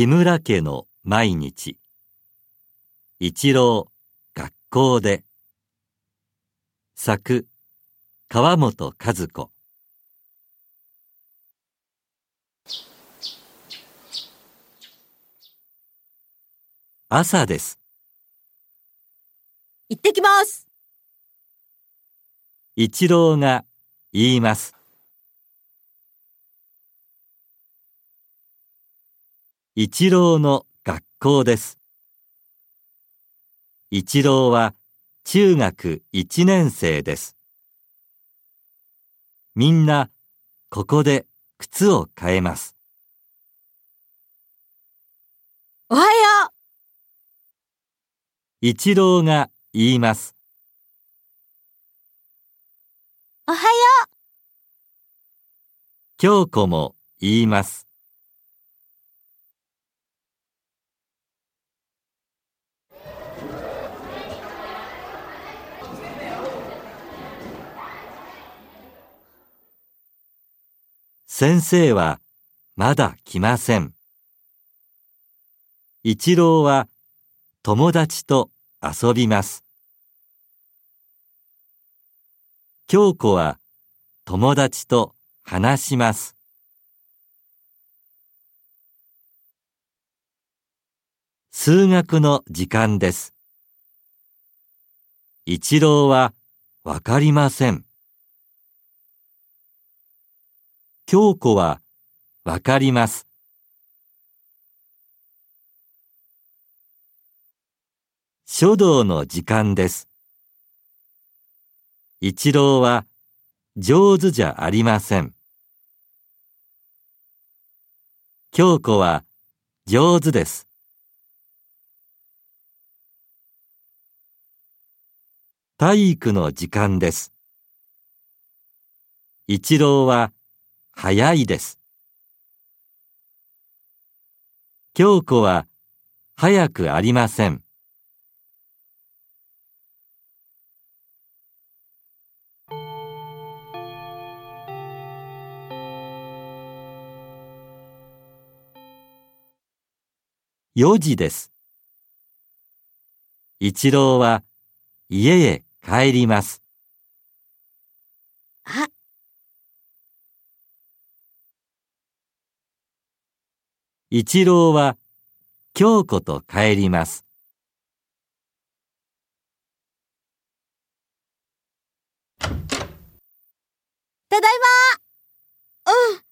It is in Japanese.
木村家の毎日。一郎学校で。作川本和子。朝です。行ってきます。一郎が言います一郎の学校です。一郎は中学一年生です。みんなここで靴を変えます。おはよう。一郎が言います。おはよ京子も言います先生はまだ来ません。一郎は友達と遊びます。京子は友達と話します。数学の時間です。一郎はわかりません。京子はわかります。書道の時間です。一郎は上手じゃありません。京子は上手です。体育の時間です。一郎は早いです。京子は早くありません。4時です。一郎は家へ帰ります。あ、一郎は京子と帰ります。ただいま。うん。